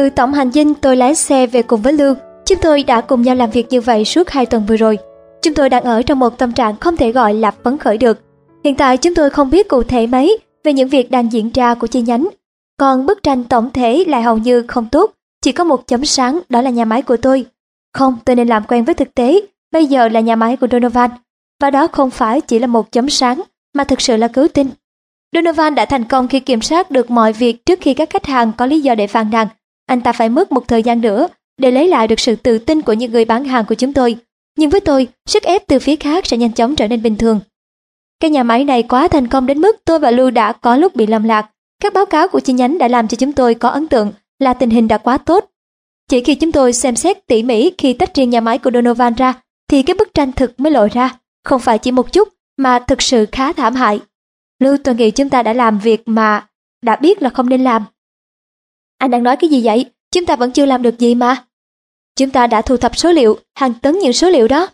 Từ tổng hành dinh tôi lái xe về cùng với Lưu. Chúng tôi đã cùng nhau làm việc như vậy suốt hai tuần vừa rồi. Chúng tôi đang ở trong một tâm trạng không thể gọi là phấn khởi được. Hiện tại chúng tôi không biết cụ thể mấy về những việc đang diễn ra của chi nhánh. Còn bức tranh tổng thể lại hầu như không tốt, chỉ có một chấm sáng đó là nhà máy của tôi. Không, tôi nên làm quen với thực tế, bây giờ là nhà máy của Donovan. Và đó không phải chỉ là một chấm sáng, mà thực sự là cứu tinh. Donovan đã thành công khi kiểm soát được mọi việc trước khi các khách hàng có lý do để phàn nàn. Anh ta phải mất một thời gian nữa để lấy lại được sự tự tin của những người bán hàng của chúng tôi. Nhưng với tôi, sức ép từ phía khác sẽ nhanh chóng trở nên bình thường. Cái nhà máy này quá thành công đến mức tôi và Lưu đã có lúc bị lầm lạc. Các báo cáo của chi nhánh đã làm cho chúng tôi có ấn tượng là tình hình đã quá tốt. Chỉ khi chúng tôi xem xét tỉ mỉ khi tách riêng nhà máy của Donovan ra, thì cái bức tranh thực mới lộ ra. Không phải chỉ một chút, mà thực sự khá thảm hại. Lưu tôi nghĩ chúng ta đã làm việc mà đã biết là không nên làm. Anh đang nói cái gì vậy? Chúng ta vẫn chưa làm được gì mà. Chúng ta đã thu thập số liệu, hàng tấn những số liệu đó.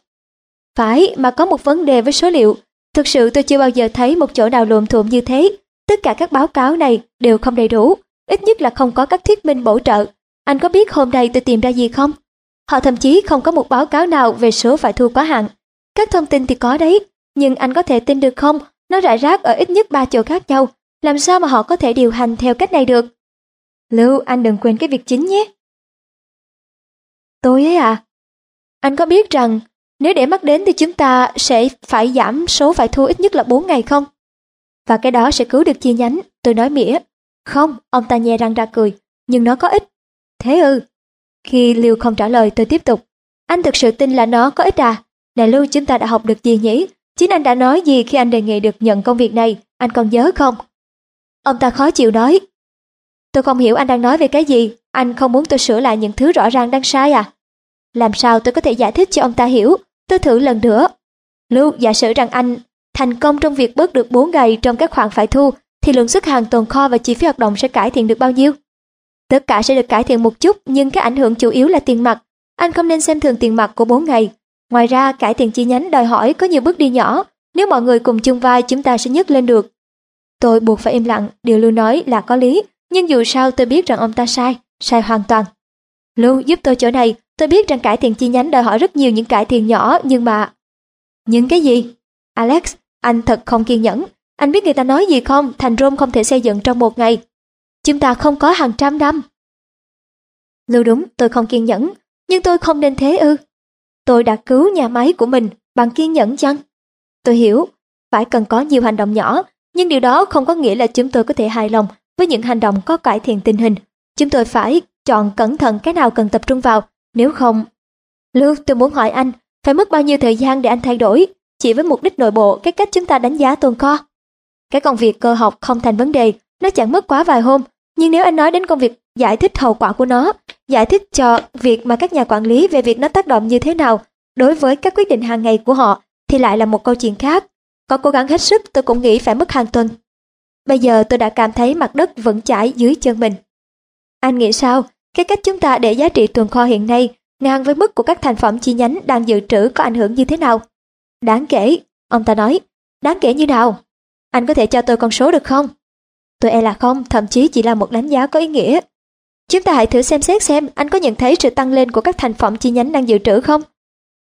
Phải, mà có một vấn đề với số liệu. Thực sự tôi chưa bao giờ thấy một chỗ nào lộn thuộm như thế. Tất cả các báo cáo này đều không đầy đủ, ít nhất là không có các thuyết minh bổ trợ. Anh có biết hôm nay tôi tìm ra gì không? Họ thậm chí không có một báo cáo nào về số phải thu quá hạn. Các thông tin thì có đấy, nhưng anh có thể tin được không? Nó rải rác ở ít nhất ba chỗ khác nhau. Làm sao mà họ có thể điều hành theo cách này được? Lưu, anh đừng quên cái việc chính nhé. Tôi ấy à? Anh có biết rằng nếu để mắt đến thì chúng ta sẽ phải giảm số phải thu ít nhất là 4 ngày không? Và cái đó sẽ cứu được chi nhánh, tôi nói mỉa. Không, ông ta nhe răng ra cười, nhưng nó có ích. Thế ư? Khi Lưu không trả lời tôi tiếp tục. Anh thực sự tin là nó có ích à? Này Lưu chúng ta đã học được gì nhỉ? Chính anh đã nói gì khi anh đề nghị được nhận công việc này, anh còn nhớ không? Ông ta khó chịu nói. Tôi không hiểu anh đang nói về cái gì, anh không muốn tôi sửa lại những thứ rõ ràng đang sai à? Làm sao tôi có thể giải thích cho ông ta hiểu? Tôi thử lần nữa. Lưu, giả sử rằng anh thành công trong việc bớt được 4 ngày trong các khoản phải thu, thì lượng xuất hàng tồn kho và chi phí hoạt động sẽ cải thiện được bao nhiêu? Tất cả sẽ được cải thiện một chút, nhưng cái ảnh hưởng chủ yếu là tiền mặt. Anh không nên xem thường tiền mặt của 4 ngày. Ngoài ra, cải thiện chi nhánh đòi hỏi có nhiều bước đi nhỏ. Nếu mọi người cùng chung vai, chúng ta sẽ nhấc lên được. Tôi buộc phải im lặng, điều Lưu nói là có lý, nhưng dù sao tôi biết rằng ông ta sai, sai hoàn toàn. Lưu giúp tôi chỗ này, tôi biết rằng cải thiện chi nhánh đòi hỏi rất nhiều những cải thiện nhỏ, nhưng mà... Những cái gì? Alex, anh thật không kiên nhẫn. Anh biết người ta nói gì không? Thành Rome không thể xây dựng trong một ngày. Chúng ta không có hàng trăm năm. Lưu đúng, tôi không kiên nhẫn, nhưng tôi không nên thế ư. Tôi đã cứu nhà máy của mình bằng kiên nhẫn chăng? Tôi hiểu, phải cần có nhiều hành động nhỏ, nhưng điều đó không có nghĩa là chúng tôi có thể hài lòng với những hành động có cải thiện tình hình. Chúng tôi phải chọn cẩn thận cái nào cần tập trung vào, nếu không... Lưu, tôi muốn hỏi anh, phải mất bao nhiêu thời gian để anh thay đổi, chỉ với mục đích nội bộ cái cách chúng ta đánh giá tồn kho? Cái công việc cơ học không thành vấn đề, nó chẳng mất quá vài hôm, nhưng nếu anh nói đến công việc giải thích hậu quả của nó, giải thích cho việc mà các nhà quản lý về việc nó tác động như thế nào đối với các quyết định hàng ngày của họ thì lại là một câu chuyện khác. Có cố gắng hết sức tôi cũng nghĩ phải mất hàng tuần. Bây giờ tôi đã cảm thấy mặt đất vẫn chảy dưới chân mình. Anh nghĩ sao? Cái cách chúng ta để giá trị tồn kho hiện nay ngang với mức của các thành phẩm chi nhánh đang dự trữ có ảnh hưởng như thế nào? Đáng kể, ông ta nói. Đáng kể như nào? Anh có thể cho tôi con số được không? Tôi e là không, thậm chí chỉ là một đánh giá có ý nghĩa. Chúng ta hãy thử xem xét xem anh có nhận thấy sự tăng lên của các thành phẩm chi nhánh đang dự trữ không?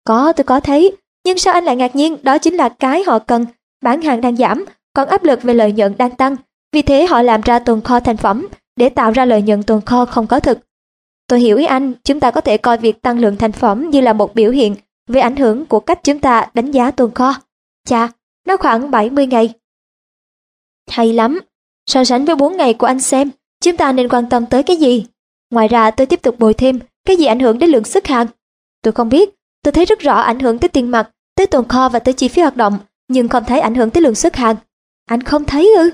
Có, tôi có thấy. Nhưng sao anh lại ngạc nhiên? Đó chính là cái họ cần. Bán hàng đang giảm, còn áp lực về lợi nhuận đang tăng. Vì thế họ làm ra tồn kho thành phẩm để tạo ra lợi nhuận tồn kho không có thực. Tôi hiểu ý anh, chúng ta có thể coi việc tăng lượng thành phẩm như là một biểu hiện về ảnh hưởng của cách chúng ta đánh giá tồn kho. Chà, nó khoảng 70 ngày. Hay lắm, So sánh với 4 ngày của anh xem, chúng ta nên quan tâm tới cái gì? Ngoài ra tôi tiếp tục bồi thêm, cái gì ảnh hưởng đến lượng xuất hàng? Tôi không biết, tôi thấy rất rõ ảnh hưởng tới tiền mặt, tới tồn kho và tới chi phí hoạt động, nhưng không thấy ảnh hưởng tới lượng xuất hàng. Anh không thấy ư?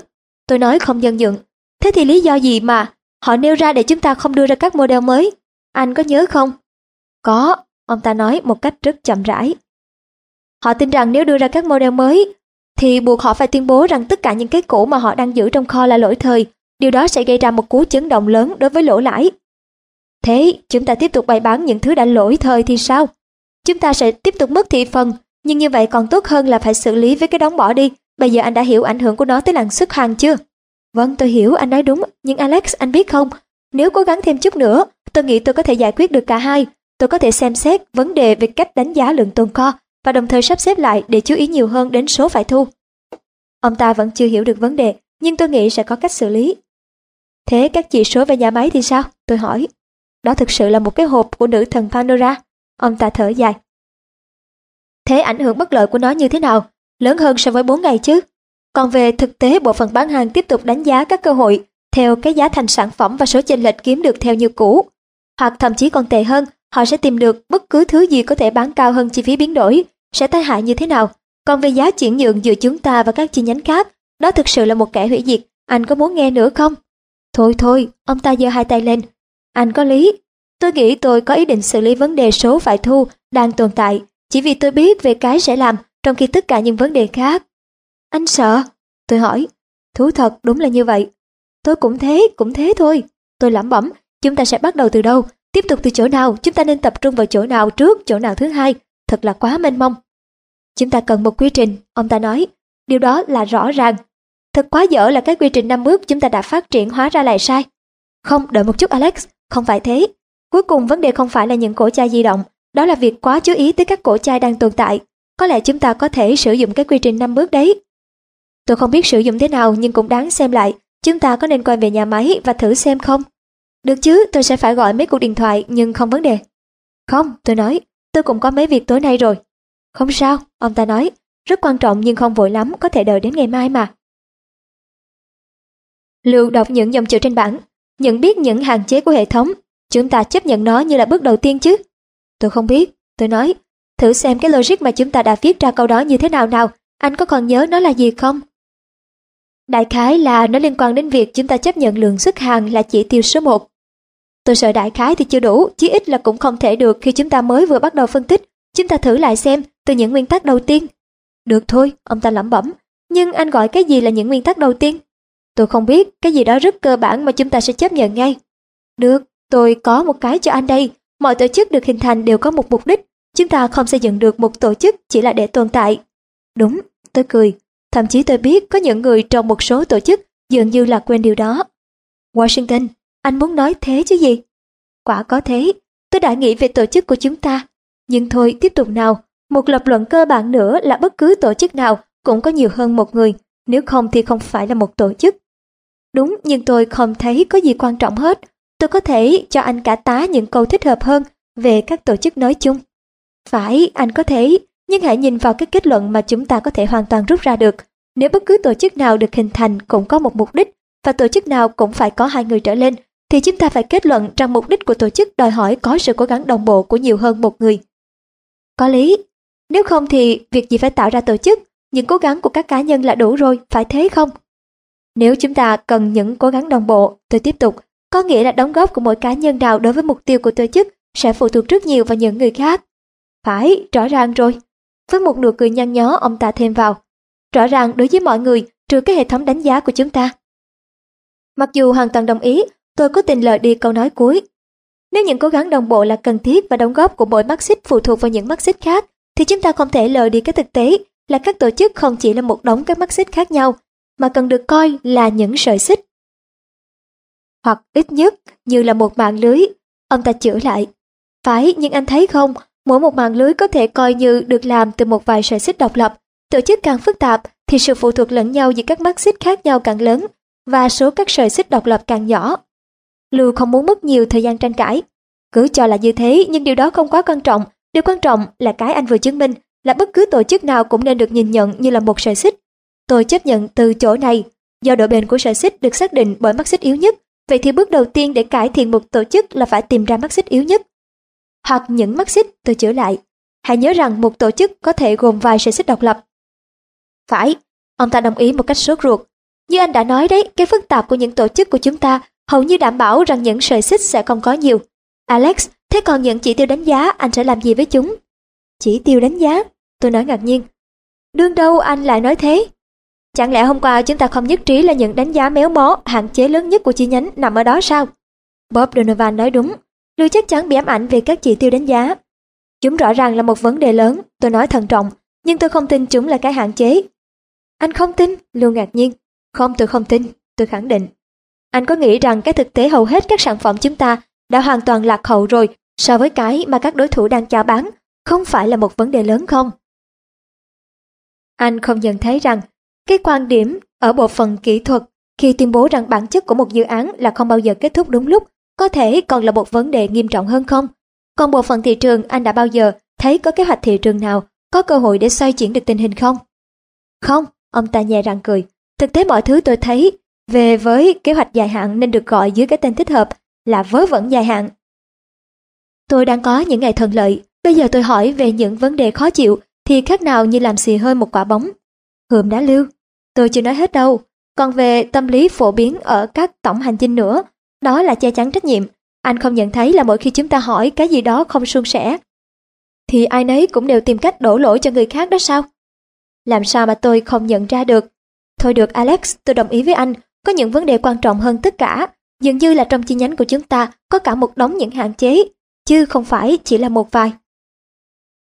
Tôi nói không dân dựng. Thế thì lý do gì mà họ nêu ra để chúng ta không đưa ra các model mới? Anh có nhớ không? Có, ông ta nói một cách rất chậm rãi. Họ tin rằng nếu đưa ra các model mới, thì buộc họ phải tuyên bố rằng tất cả những cái cũ mà họ đang giữ trong kho là lỗi thời. Điều đó sẽ gây ra một cú chấn động lớn đối với lỗ lãi. Thế, chúng ta tiếp tục bày bán những thứ đã lỗi thời thì sao? Chúng ta sẽ tiếp tục mất thị phần, nhưng như vậy còn tốt hơn là phải xử lý với cái đóng bỏ đi. Bây giờ anh đã hiểu ảnh hưởng của nó tới làng xuất hàng chưa? Vâng, tôi hiểu anh nói đúng, nhưng Alex, anh biết không, nếu cố gắng thêm chút nữa, tôi nghĩ tôi có thể giải quyết được cả hai. Tôi có thể xem xét vấn đề về cách đánh giá lượng tồn kho và đồng thời sắp xếp lại để chú ý nhiều hơn đến số phải thu. Ông ta vẫn chưa hiểu được vấn đề, nhưng tôi nghĩ sẽ có cách xử lý. Thế các chỉ số về nhà máy thì sao? Tôi hỏi. Đó thực sự là một cái hộp của nữ thần Pandora. Ông ta thở dài. Thế ảnh hưởng bất lợi của nó như thế nào? Lớn hơn so với 4 ngày chứ? Còn về thực tế bộ phận bán hàng tiếp tục đánh giá các cơ hội theo cái giá thành sản phẩm và số chênh lệch kiếm được theo như cũ. Hoặc thậm chí còn tệ hơn, họ sẽ tìm được bất cứ thứ gì có thể bán cao hơn chi phí biến đổi, sẽ tai hại như thế nào. Còn về giá chuyển nhượng giữa chúng ta và các chi nhánh khác, đó thực sự là một kẻ hủy diệt, anh có muốn nghe nữa không? Thôi thôi, ông ta giơ hai tay lên. Anh có lý, tôi nghĩ tôi có ý định xử lý vấn đề số phải thu đang tồn tại, chỉ vì tôi biết về cái sẽ làm, trong khi tất cả những vấn đề khác. Anh sợ? Tôi hỏi. Thú thật, đúng là như vậy. Tôi cũng thế, cũng thế thôi. Tôi lẩm bẩm, chúng ta sẽ bắt đầu từ đâu? Tiếp tục từ chỗ nào? Chúng ta nên tập trung vào chỗ nào trước, chỗ nào thứ hai? Thật là quá mênh mông. Chúng ta cần một quy trình, ông ta nói. Điều đó là rõ ràng. Thật quá dở là cái quy trình năm bước chúng ta đã phát triển hóa ra lại sai. Không, đợi một chút Alex, không phải thế. Cuối cùng vấn đề không phải là những cổ chai di động, đó là việc quá chú ý tới các cổ chai đang tồn tại. Có lẽ chúng ta có thể sử dụng cái quy trình năm bước đấy. Tôi không biết sử dụng thế nào nhưng cũng đáng xem lại. Chúng ta có nên quay về nhà máy và thử xem không? Được chứ, tôi sẽ phải gọi mấy cuộc điện thoại nhưng không vấn đề. Không, tôi nói, tôi cũng có mấy việc tối nay rồi. Không sao, ông ta nói, rất quan trọng nhưng không vội lắm, có thể đợi đến ngày mai mà. Lưu đọc những dòng chữ trên bảng, nhận biết những hạn chế của hệ thống, chúng ta chấp nhận nó như là bước đầu tiên chứ. Tôi không biết, tôi nói, thử xem cái logic mà chúng ta đã viết ra câu đó như thế nào nào, anh có còn nhớ nó là gì không? Đại khái là nó liên quan đến việc chúng ta chấp nhận lượng xuất hàng là chỉ tiêu số 1. Tôi sợ đại khái thì chưa đủ, chí ít là cũng không thể được khi chúng ta mới vừa bắt đầu phân tích. Chúng ta thử lại xem từ những nguyên tắc đầu tiên. Được thôi, ông ta lẩm bẩm. Nhưng anh gọi cái gì là những nguyên tắc đầu tiên? Tôi không biết, cái gì đó rất cơ bản mà chúng ta sẽ chấp nhận ngay. Được, tôi có một cái cho anh đây. Mọi tổ chức được hình thành đều có một mục đích. Chúng ta không xây dựng được một tổ chức chỉ là để tồn tại. Đúng, tôi cười. Thậm chí tôi biết có những người trong một số tổ chức dường như là quên điều đó. Washington, anh muốn nói thế chứ gì? Quả có thế, tôi đã nghĩ về tổ chức của chúng ta. Nhưng thôi, tiếp tục nào. Một lập luận cơ bản nữa là bất cứ tổ chức nào cũng có nhiều hơn một người, nếu không thì không phải là một tổ chức. Đúng, nhưng tôi không thấy có gì quan trọng hết. Tôi có thể cho anh cả tá những câu thích hợp hơn về các tổ chức nói chung. Phải, anh có thể, nhưng hãy nhìn vào cái kết luận mà chúng ta có thể hoàn toàn rút ra được. Nếu bất cứ tổ chức nào được hình thành cũng có một mục đích, và tổ chức nào cũng phải có hai người trở lên, thì chúng ta phải kết luận rằng mục đích của tổ chức đòi hỏi có sự cố gắng đồng bộ của nhiều hơn một người. Có lý. Nếu không thì việc gì phải tạo ra tổ chức, những cố gắng của các cá nhân là đủ rồi, phải thế không? Nếu chúng ta cần những cố gắng đồng bộ, tôi tiếp tục, có nghĩa là đóng góp của mỗi cá nhân nào đối với mục tiêu của tổ chức sẽ phụ thuộc rất nhiều vào những người khác. Phải, rõ ràng rồi. Với một nụ cười nhăn nhó ông ta thêm vào. Rõ ràng đối với mọi người, trừ cái hệ thống đánh giá của chúng ta. Mặc dù hoàn toàn đồng ý, tôi có tình lời đi câu nói cuối. Nếu những cố gắng đồng bộ là cần thiết và đóng góp của mỗi mắt xích phụ thuộc vào những mắt xích khác, thì chúng ta không thể lời đi cái thực tế là các tổ chức không chỉ là một đống các mắt xích khác nhau, mà cần được coi là những sợi xích. Hoặc ít nhất như là một mạng lưới, ông ta chữa lại. Phải, nhưng anh thấy không, mỗi một mạng lưới có thể coi như được làm từ một vài sợi xích độc lập. Tổ chức càng phức tạp thì sự phụ thuộc lẫn nhau giữa các mắt xích khác nhau càng lớn và số các sợi xích độc lập càng nhỏ. Lưu không muốn mất nhiều thời gian tranh cãi. Cứ cho là như thế nhưng điều đó không quá quan trọng. Điều quan trọng là cái anh vừa chứng minh là bất cứ tổ chức nào cũng nên được nhìn nhận như là một sợi xích. Tôi chấp nhận từ chỗ này, do độ bền của sợi xích được xác định bởi mắt xích yếu nhất, vậy thì bước đầu tiên để cải thiện một tổ chức là phải tìm ra mắt xích yếu nhất. Hoặc những mắt xích, tôi chữa lại. Hãy nhớ rằng một tổ chức có thể gồm vài sợi xích độc lập. Phải, ông ta đồng ý một cách sốt ruột. Như anh đã nói đấy, cái phức tạp của những tổ chức của chúng ta hầu như đảm bảo rằng những sợi xích sẽ không có nhiều. Alex, thế còn những chỉ tiêu đánh giá anh sẽ làm gì với chúng? Chỉ tiêu đánh giá? Tôi nói ngạc nhiên. Đương đâu anh lại nói thế? Chẳng lẽ hôm qua chúng ta không nhất trí là những đánh giá méo mó, hạn chế lớn nhất của chi nhánh nằm ở đó sao? Bob Donovan nói đúng. Lưu chắc chắn bị ám ảnh về các chỉ tiêu đánh giá. Chúng rõ ràng là một vấn đề lớn, tôi nói thận trọng, nhưng tôi không tin chúng là cái hạn chế. Anh không tin? Lưu ngạc nhiên. Không, tôi không tin, tôi khẳng định. Anh có nghĩ rằng cái thực tế hầu hết các sản phẩm chúng ta đã hoàn toàn lạc hậu rồi so với cái mà các đối thủ đang chào bán, không phải là một vấn đề lớn không? Anh không nhận thấy rằng cái quan điểm ở bộ phận kỹ thuật khi tuyên bố rằng bản chất của một dự án là không bao giờ kết thúc đúng lúc có thể còn là một vấn đề nghiêm trọng hơn không? Còn bộ phận thị trường anh đã bao giờ thấy có kế hoạch thị trường nào có cơ hội để xoay chuyển được tình hình không? Không, ông ta nhẹ răng cười. Thực tế mọi thứ tôi thấy về với kế hoạch dài hạn nên được gọi dưới cái tên thích hợp là vớ vẩn dài hạn. Tôi đang có những ngày thuận lợi, bây giờ tôi hỏi về những vấn đề khó chịu thì khác nào như làm xì hơi một quả bóng. Hườm đá lưu, tôi chưa nói hết đâu. Còn về tâm lý phổ biến ở các tổng hành dinh nữa, đó là che chắn trách nhiệm. Anh không nhận thấy là mỗi khi chúng ta hỏi cái gì đó không suôn sẻ, thì ai nấy cũng đều tìm cách đổ lỗi cho người khác đó sao? Làm sao mà tôi không nhận ra được? Thôi được Alex, tôi đồng ý với anh, có những vấn đề quan trọng hơn tất cả. Dường như là trong chi nhánh của chúng ta có cả một đống những hạn chế, chứ không phải chỉ là một vài.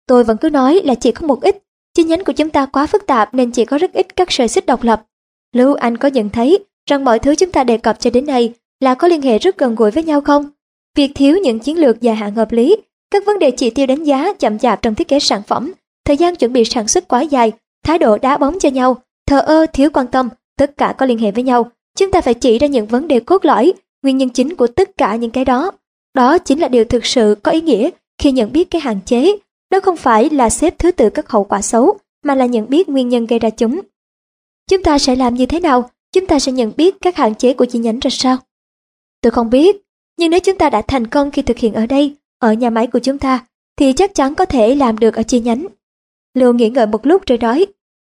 Tôi vẫn cứ nói là chỉ có một ít, chi nhánh của chúng ta quá phức tạp nên chỉ có rất ít các sợi xích độc lập. Lưu Anh có nhận thấy rằng mọi thứ chúng ta đề cập cho đến nay là có liên hệ rất gần gũi với nhau không? Việc thiếu những chiến lược dài hạn hợp lý, các vấn đề chỉ tiêu đánh giá chậm chạp trong thiết kế sản phẩm, thời gian chuẩn bị sản xuất quá dài, thái độ đá bóng cho nhau, thờ ơ thiếu quan tâm, tất cả có liên hệ với nhau. Chúng ta phải chỉ ra những vấn đề cốt lõi, nguyên nhân chính của tất cả những cái đó. Đó chính là điều thực sự có ý nghĩa khi nhận biết cái hạn chế. Đó không phải là xếp thứ tự các hậu quả xấu, mà là nhận biết nguyên nhân gây ra chúng. Chúng ta sẽ làm như thế nào? Chúng ta sẽ nhận biết các hạn chế của chi nhánh ra sao? Tôi không biết, nhưng nếu chúng ta đã thành công khi thực hiện ở đây, ở nhà máy của chúng ta, thì chắc chắn có thể làm được ở chi nhánh. Lưu nghĩ ngợi một lúc rồi nói,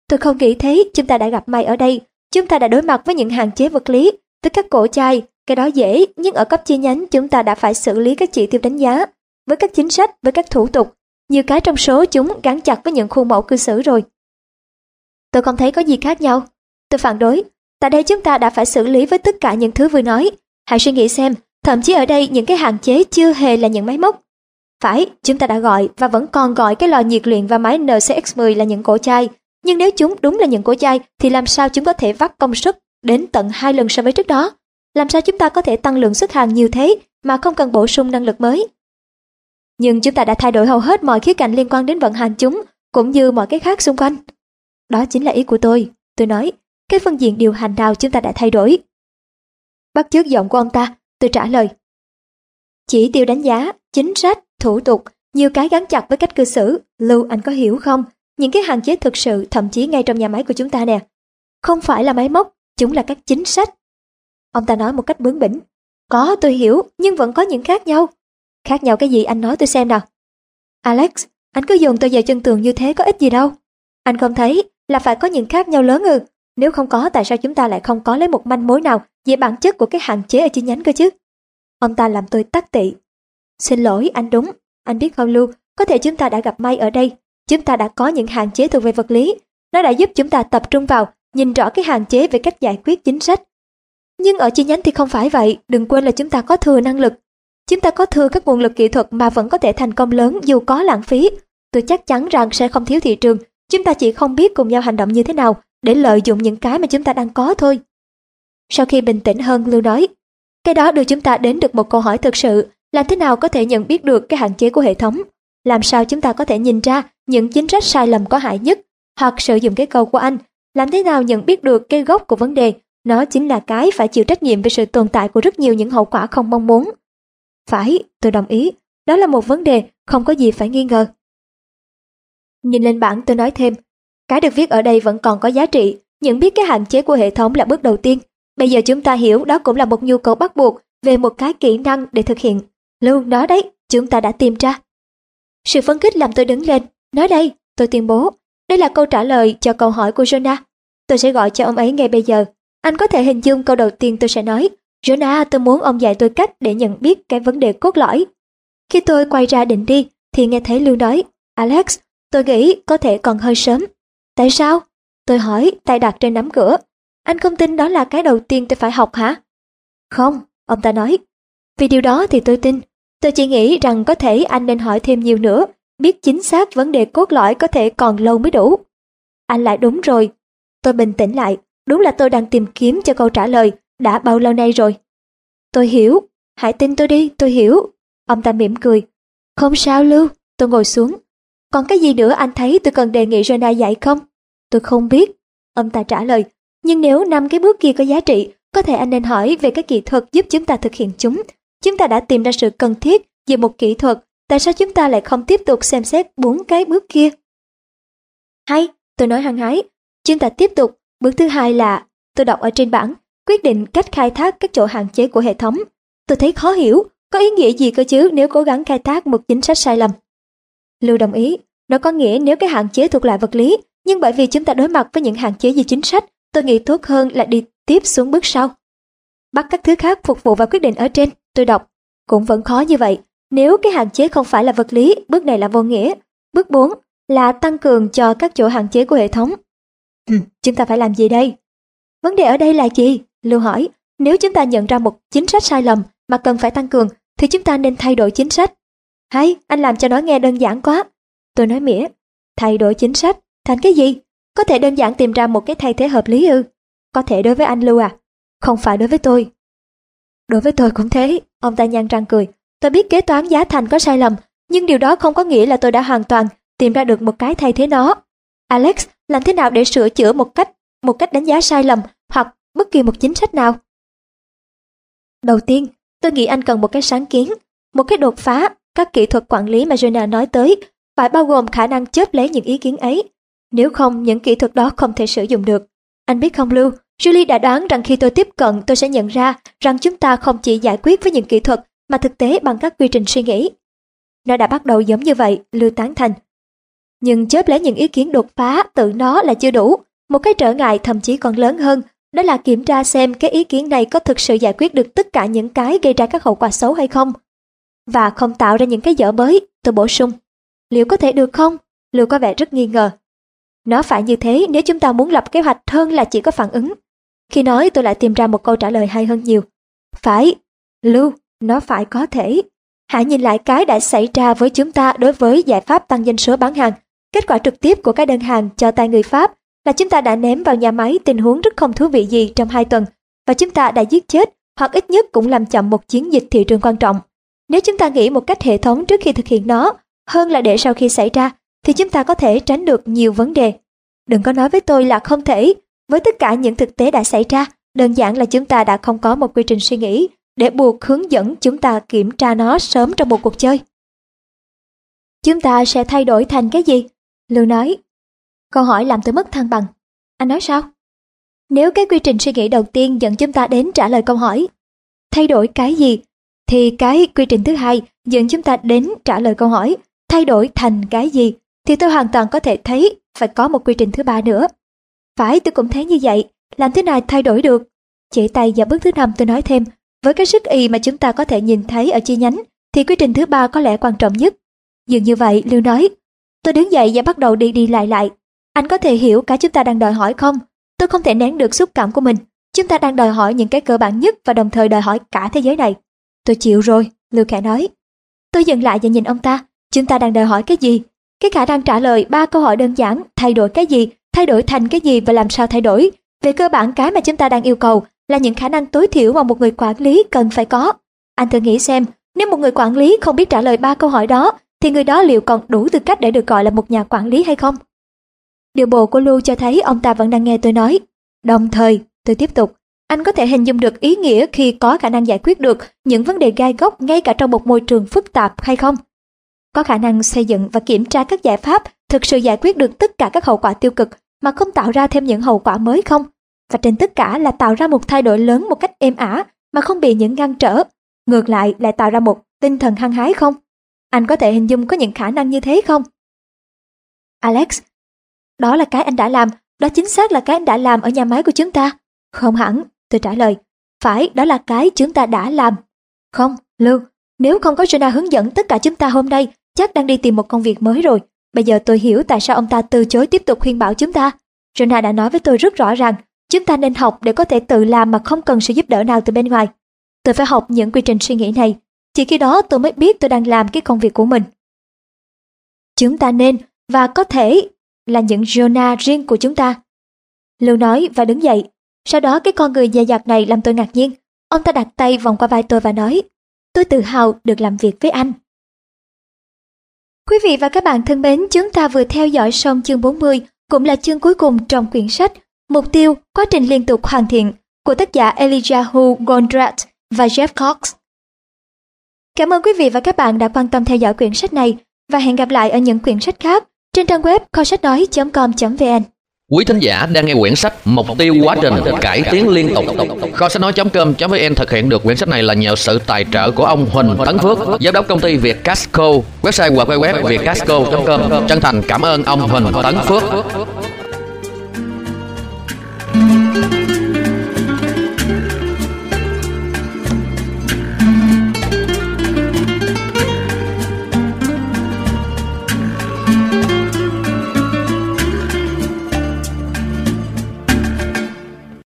tôi không nghĩ thế, chúng ta đã gặp may ở đây, chúng ta đã đối mặt với những hạn chế vật lý, với các cổ chai, cái đó dễ, nhưng ở cấp chi nhánh chúng ta đã phải xử lý các chỉ tiêu đánh giá, với các chính sách, với các thủ tục, nhiều cái trong số chúng gắn chặt với những khuôn mẫu cư xử rồi. Tôi không thấy có gì khác nhau. Tôi phản đối, tại đây chúng ta đã phải xử lý với tất cả những thứ vừa nói. Hãy suy nghĩ xem, thậm chí ở đây những cái hạn chế chưa hề là những máy móc. Phải, chúng ta đã gọi và vẫn còn gọi cái lò nhiệt luyện và máy NCX-10 là những cổ chai. Nhưng nếu chúng đúng là những cổ chai thì làm sao chúng có thể vắt công suất đến tận hai lần so với trước đó? Làm sao chúng ta có thể tăng lượng xuất hàng nhiều thế mà không cần bổ sung năng lực mới? Nhưng chúng ta đã thay đổi hầu hết mọi khía cạnh liên quan đến vận hành chúng, cũng như mọi cái khác xung quanh. Đó chính là ý của tôi. Tôi nói, cái phương diện điều hành nào chúng ta đã thay đổi. Bắt chước giọng của ông ta, tôi trả lời. Chỉ tiêu đánh giá, chính sách, thủ tục, nhiều cái gắn chặt với cách cư xử. Lưu anh có hiểu không? Những cái hạn chế thực sự thậm chí ngay trong nhà máy của chúng ta nè. Không phải là máy móc, chúng là các chính sách. Ông ta nói một cách bướng bỉnh. Có tôi hiểu, nhưng vẫn có những khác nhau. Khác nhau cái gì anh nói tôi xem nào. Alex, anh cứ dồn tôi vào chân tường như thế có ích gì đâu. Anh không thấy là phải có những khác nhau lớn ư. Nếu không có tại sao chúng ta lại không có lấy một manh mối nào về bản chất của cái hạn chế ở chi nhánh cơ chứ? Ông ta làm tôi tắc tị. Xin lỗi, anh đúng. Anh biết không Lưu, có thể chúng ta đã gặp may ở đây. Chúng ta đã có những hạn chế thuộc về vật lý. Nó đã giúp chúng ta tập trung vào, nhìn rõ cái hạn chế về cách giải quyết chính sách. Nhưng ở chi nhánh thì không phải vậy, đừng quên là chúng ta có thừa năng lực. Chúng ta có thừa các nguồn lực kỹ thuật mà vẫn có thể thành công lớn dù có lãng phí. Tôi chắc chắn rằng sẽ không thiếu thị trường, chúng ta chỉ không biết cùng nhau hành động như thế nào để lợi dụng những cái mà chúng ta đang có thôi. Sau khi bình tĩnh hơn, Lưu nói, cái đó đưa chúng ta đến được một câu hỏi thực sự, làm thế nào có thể nhận biết được cái hạn chế của hệ thống? Làm sao chúng ta có thể nhìn ra những chính sách sai lầm có hại nhất? Hoặc sử dụng cái câu của anh, làm thế nào nhận biết được cái gốc của vấn đề? Nó chính là cái phải chịu trách nhiệm về sự tồn tại của rất nhiều những hậu quả không mong muốn. Phải, tôi đồng ý, đó là một vấn đề, không có gì phải nghi ngờ. Nhìn lên bảng tôi nói thêm, cái được viết ở đây vẫn còn có giá trị, nhận biết cái hạn chế của hệ thống là bước đầu tiên. Bây giờ chúng ta hiểu đó cũng là một nhu cầu bắt buộc về một cái kỹ năng để thực hiện. Lưu đó đấy, chúng ta đã tìm ra. Sự phấn khích làm tôi đứng lên. Nói đây, tôi tuyên bố. Đây là câu trả lời cho câu hỏi của Jonah. Tôi sẽ gọi cho ông ấy ngay bây giờ. Anh có thể hình dung câu đầu tiên tôi sẽ nói. Jonah, tôi muốn ông dạy tôi cách để nhận biết cái vấn đề cốt lõi. Khi tôi quay ra định đi, thì nghe thấy Lưu nói, Alex, tôi nghĩ có thể còn hơi sớm. Tại sao? Tôi hỏi, tay đặt trên nắm cửa. Anh không tin đó là cái đầu tiên tôi phải học hả? Không, ông ta nói. Vì điều đó thì tôi tin. Tôi chỉ nghĩ rằng có thể anh nên hỏi thêm nhiều nữa, biết chính xác vấn đề cốt lõi có thể còn lâu mới đủ. Anh lại đúng rồi. Tôi bình tĩnh lại. Đúng là tôi đang tìm kiếm cho câu trả lời, đã bao lâu nay rồi. Tôi hiểu, hãy tin tôi đi, tôi hiểu. Ông ta mỉm cười. Không sao Lưu, tôi ngồi xuống. Còn cái gì nữa anh thấy tôi cần đề nghị Jonah dạy không? Tôi không biết. Ông ta trả lời. Nhưng nếu năm cái bước kia có giá trị, có thể anh nên hỏi về các kỹ thuật giúp chúng ta thực hiện chúng. Chúng ta đã tìm ra sự cần thiết về một kỹ thuật, tại sao chúng ta lại không tiếp tục xem xét bốn cái bước kia? Hay, tôi nói hăng hái. Chúng ta tiếp tục, bước thứ hai là, tôi đọc ở trên bảng, quyết định cách khai thác các chỗ hạn chế của hệ thống. Tôi thấy khó hiểu, có ý nghĩa gì cơ chứ nếu cố gắng khai thác một chính sách sai lầm. Lưu đồng ý, nó có nghĩa nếu cái hạn chế thuộc lại vật lý, nhưng bởi vì chúng ta đối mặt với những hạn chế về chính sách, tôi nghĩ tốt hơn là đi tiếp xuống bước sau. Bắt các thứ khác phục vụ vào quyết định ở trên, tôi đọc. Cũng vẫn khó như vậy, nếu cái hạn chế không phải là vật lý, bước này là vô nghĩa. Bước 4 là tăng cường cho các chỗ hạn chế của hệ thống. Ừ, chúng ta phải làm gì đây? Vấn đề ở đây là gì? Lưu hỏi, nếu chúng ta nhận ra một chính sách sai lầm mà cần phải tăng cường, thì chúng ta nên thay đổi chính sách. Hay, anh làm cho nó nghe đơn giản quá. Tôi nói mỉa, thay đổi chính sách, thành cái gì? Có thể đơn giản tìm ra một cái thay thế hợp lý ư? Có thể đối với anh Lưu à? Không phải đối với tôi. Đối với tôi cũng thế, ông ta nhăn răng cười. Tôi biết kế toán giá thành có sai lầm, nhưng điều đó không có nghĩa là tôi đã hoàn toàn tìm ra được một cái thay thế nó. Alex, làm thế nào để sửa chữa một cách một cách đánh giá sai lầm hoặc bất kỳ một chính sách nào? Đầu tiên, tôi nghĩ anh cần một cái sáng kiến, một cái đột phá, các kỹ thuật quản lý mà Jonah nói tới phải bao gồm khả năng chớp lấy những ý kiến ấy. Nếu không, những kỹ thuật đó không thể sử dụng được. Anh biết không Lưu, Julie đã đoán rằng khi tôi tiếp cận tôi sẽ nhận ra rằng chúng ta không chỉ giải quyết với những kỹ thuật mà thực tế bằng các quy trình suy nghĩ. Nó đã bắt đầu giống như vậy, Lưu tán thành. Nhưng chớp lấy những ý kiến đột phá tự nó là chưa đủ. Một cái trở ngại thậm chí còn lớn hơn, đó là kiểm tra xem cái ý kiến này có thực sự giải quyết được tất cả những cái gây ra các hậu quả xấu hay không. Và không tạo ra những cái dở mới, tôi bổ sung. Liệu có thể được không? Lưu có vẻ rất nghi ngờ. Nó phải như thế nếu chúng ta muốn lập kế hoạch hơn là chỉ có phản ứng. Khi nói tôi lại tìm ra một câu trả lời hay hơn nhiều. Phải, Lưu, nó phải có thể. Hãy nhìn lại cái đã xảy ra với chúng ta đối với giải pháp tăng doanh số bán hàng. Kết quả trực tiếp của cái đơn hàng cho tay người Pháp là chúng ta đã ném vào nhà máy tình huống rất không thú vị gì trong hai tuần và chúng ta đã giết chết hoặc ít nhất cũng làm chậm một chiến dịch thị trường quan trọng. Nếu chúng ta nghĩ một cách hệ thống trước khi thực hiện nó, hơn là để sau khi xảy ra, thì chúng ta có thể tránh được nhiều vấn đề. Đừng có nói với tôi là không thể, với tất cả những thực tế đã xảy ra, đơn giản là chúng ta đã không có một quy trình suy nghĩ để buộc hướng dẫn chúng ta kiểm tra nó sớm trong một cuộc chơi. Chúng ta sẽ thay đổi thành cái gì? Lưu nói. Câu hỏi làm tôi mất thăng bằng. Anh nói sao? Nếu cái quy trình suy nghĩ đầu tiên dẫn chúng ta đến trả lời câu hỏi thay đổi cái gì, thì cái quy trình thứ hai dẫn chúng ta đến trả lời câu hỏi thay đổi thành cái gì, thì tôi hoàn toàn có thể thấy phải có một quy trình thứ ba nữa. Phải tôi cũng thấy như vậy, làm thế nào thay đổi được? Chỉ tay vào bước thứ năm tôi nói thêm, với cái sức y mà chúng ta có thể nhìn thấy ở chi nhánh, thì quy trình thứ ba có lẽ quan trọng nhất. Dường như vậy, Lưu nói. Tôi đứng dậy và bắt đầu đi đi lại lại. Anh có thể hiểu cái chúng ta đang đòi hỏi không? Tôi không thể nén được xúc cảm của mình. Chúng ta đang đòi hỏi những cái cơ bản nhất và đồng thời đòi hỏi cả thế giới này. Tôi chịu rồi, Lưu khẽ nói. Tôi dừng lại và nhìn ông ta. Chúng ta đang đòi hỏi cái gì? Cái khả năng trả lời ba câu hỏi đơn giản, thay đổi cái gì, thay đổi thành cái gì và làm sao thay đổi. Về cơ bản cái mà chúng ta đang yêu cầu là những khả năng tối thiểu mà một người quản lý cần phải có. Anh thử nghĩ xem, nếu một người quản lý không biết trả lời ba câu hỏi đó, thì người đó liệu còn đủ tư cách để được gọi là một nhà quản lý hay không? Điều bộ của Lưu cho thấy ông ta vẫn đang nghe tôi nói. Đồng thời, tôi tiếp tục, anh có thể hình dung được ý nghĩa khi có khả năng giải quyết được những vấn đề gai góc ngay cả trong một môi trường phức tạp hay không? Có khả năng xây dựng và kiểm tra các giải pháp thực sự giải quyết được tất cả các hậu quả tiêu cực mà không tạo ra thêm những hậu quả mới không? Và trên tất cả là tạo ra một thay đổi lớn một cách êm ả mà không bị những ngăn trở. Ngược lại lại tạo ra một tinh thần hăng hái không? Anh có thể hình dung có những khả năng như thế không? Alex, đó là cái anh đã làm, đó chính xác là cái anh đã làm ở nhà máy của chúng ta. Không hẳn, tôi trả lời. Phải, đó là cái chúng ta đã làm. Không, Lưu, nếu không có Jonah hướng dẫn tất cả chúng ta hôm nay, chắc đang đi tìm một công việc mới rồi. Bây giờ tôi hiểu tại sao ông ta từ chối tiếp tục khuyên bảo chúng ta. Jonah đã nói với tôi rất rõ ràng, chúng ta nên học để có thể tự làm mà không cần sự giúp đỡ nào từ bên ngoài. Tôi phải học những quy trình suy nghĩ này. Chỉ khi đó tôi mới biết tôi đang làm cái công việc của mình. Chúng ta nên và có thể là những Jonah riêng của chúng ta. Lưu nói và đứng dậy, Sau đó cái con người dè dặt này làm tôi ngạc nhiên. Ông ta đặt tay vòng qua vai tôi và nói, tôi tự hào được làm việc với anh. Quý vị và các bạn thân mến, chúng ta vừa theo dõi xong chương 40, cũng là chương cuối cùng trong quyển sách Mục tiêu, quá trình liên tục hoàn thiện của tác giả Elijah Gondrat và Jeff Cox. Cảm ơn quý vị và các bạn đã quan tâm theo dõi quyển sách này và hẹn gặp lại ở những quyển sách khác trên trang web kho sách nói.com.vn. Quý thính giả đang nghe quyển sách Mục tiêu quá trình cải tiến liên tục. Kho sách nói.com.vn thực hiện được quyển sách này là nhờ sự tài trợ của ông Huỳnh Tấn Phước, giám đốc công ty Việt Casco, website hoặc web vietcasco.com. Chân thành cảm ơn ông Huỳnh Tấn Phước.